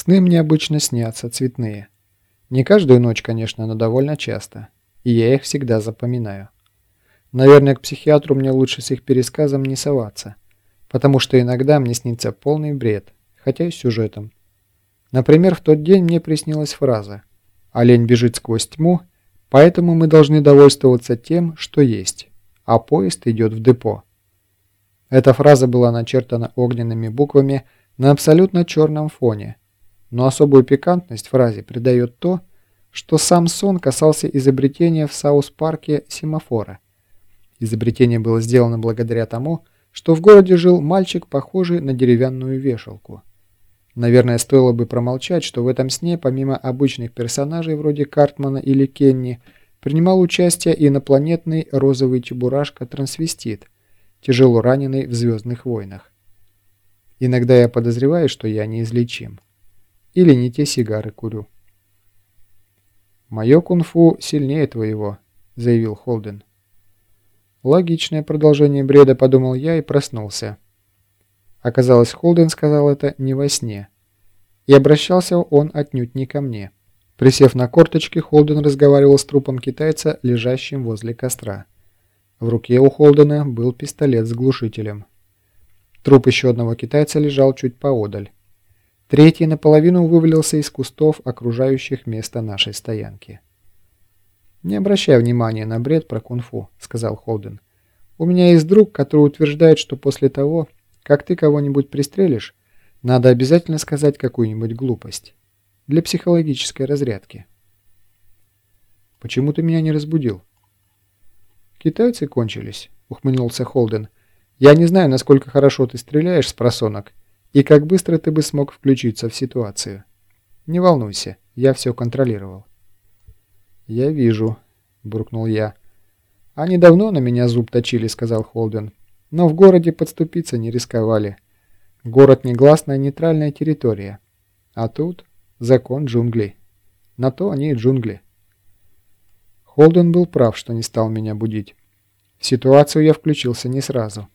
Сны мне обычно снятся цветные. Не каждую ночь, конечно, но довольно часто. И я их всегда запоминаю. Наверное, к психиатру мне лучше с их пересказом не соваться, потому что иногда мне снится полный бред, хотя и сюжетом. Например, в тот день мне приснилась фраза «Олень бежит сквозь тьму, поэтому мы должны довольствоваться тем, что есть, а поезд идет в депо». Эта фраза была начертана огненными буквами на абсолютно черном фоне, но особую пикантность фразе придает то, что сам сон касался изобретения в Саус-Парке семафора. Изобретение было сделано благодаря тому, что в городе жил мальчик, похожий на деревянную вешалку. Наверное, стоило бы промолчать, что в этом сне, помимо обычных персонажей вроде Картмана или Кенни, принимал участие инопланетный розовый чебурашка-трансвестит, тяжело раненый в «Звездных войнах». Иногда я подозреваю, что я неизлечим. Или не те сигары курю. «Мое кунг-фу сильнее твоего», — заявил Холден. Логичное продолжение бреда, подумал я и проснулся. Оказалось, Холден сказал это не во сне. И обращался он отнюдь не ко мне. Присев на корточки, Холден разговаривал с трупом китайца, лежащим возле костра. В руке у Холдена был пистолет с глушителем. Труп еще одного китайца лежал чуть поодаль. Третий наполовину вывалился из кустов, окружающих место нашей стоянки. «Не обращай внимания на бред про кунг-фу», — сказал Холден. «У меня есть друг, который утверждает, что после того, как ты кого-нибудь пристрелишь, надо обязательно сказать какую-нибудь глупость. Для психологической разрядки». «Почему ты меня не разбудил?» «Китайцы кончились», — ухмыльнулся Холден. «Я не знаю, насколько хорошо ты стреляешь с просонок, и как быстро ты бы смог включиться в ситуацию. Не волнуйся, я все контролировал. «Я вижу», — буркнул я. «Они давно на меня зуб точили», — сказал Холден. «Но в городе подступиться не рисковали. Город — негласная нейтральная территория. А тут закон джунглей. На то они и джунгли». Холден был прав, что не стал меня будить. В ситуацию я включился не сразу.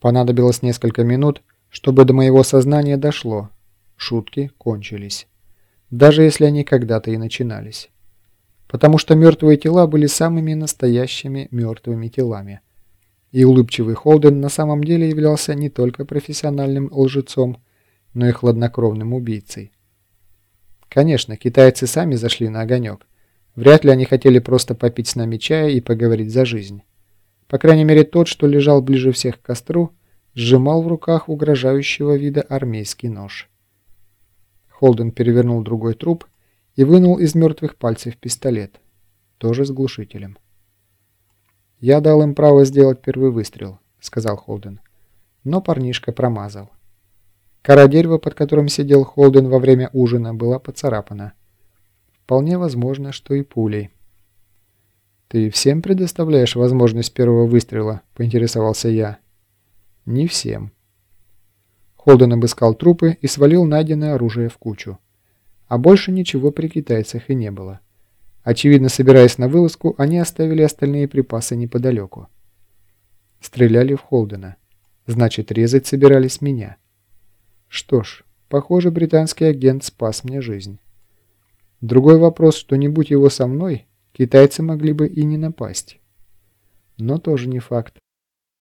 Понадобилось несколько минут, чтобы до моего сознания дошло. Шутки кончились. Даже если они когда-то и начинались. Потому что мертвые тела были самыми настоящими мертвыми телами. И улыбчивый Холден на самом деле являлся не только профессиональным лжецом, но и хладнокровным убийцей. Конечно, китайцы сами зашли на огонек. Вряд ли они хотели просто попить с нами чая и поговорить за жизнь. По крайней мере, тот, что лежал ближе всех к костру, сжимал в руках угрожающего вида армейский нож. Холден перевернул другой труп и вынул из мертвых пальцев пистолет, тоже с глушителем. «Я дал им право сделать первый выстрел», — сказал Холден. Но парнишка промазал. Кора дерева, под которым сидел Холден во время ужина, была поцарапана. Вполне возможно, что и пулей. «Ты всем предоставляешь возможность первого выстрела?» — поинтересовался я. Не всем. Холден обыскал трупы и свалил найденное оружие в кучу. А больше ничего при китайцах и не было. Очевидно, собираясь на вылазку, они оставили остальные припасы неподалеку. Стреляли в Холдена. Значит, резать собирались меня. Что ж, похоже, британский агент спас мне жизнь. Другой вопрос, что не будь его со мной, китайцы могли бы и не напасть. Но тоже не факт.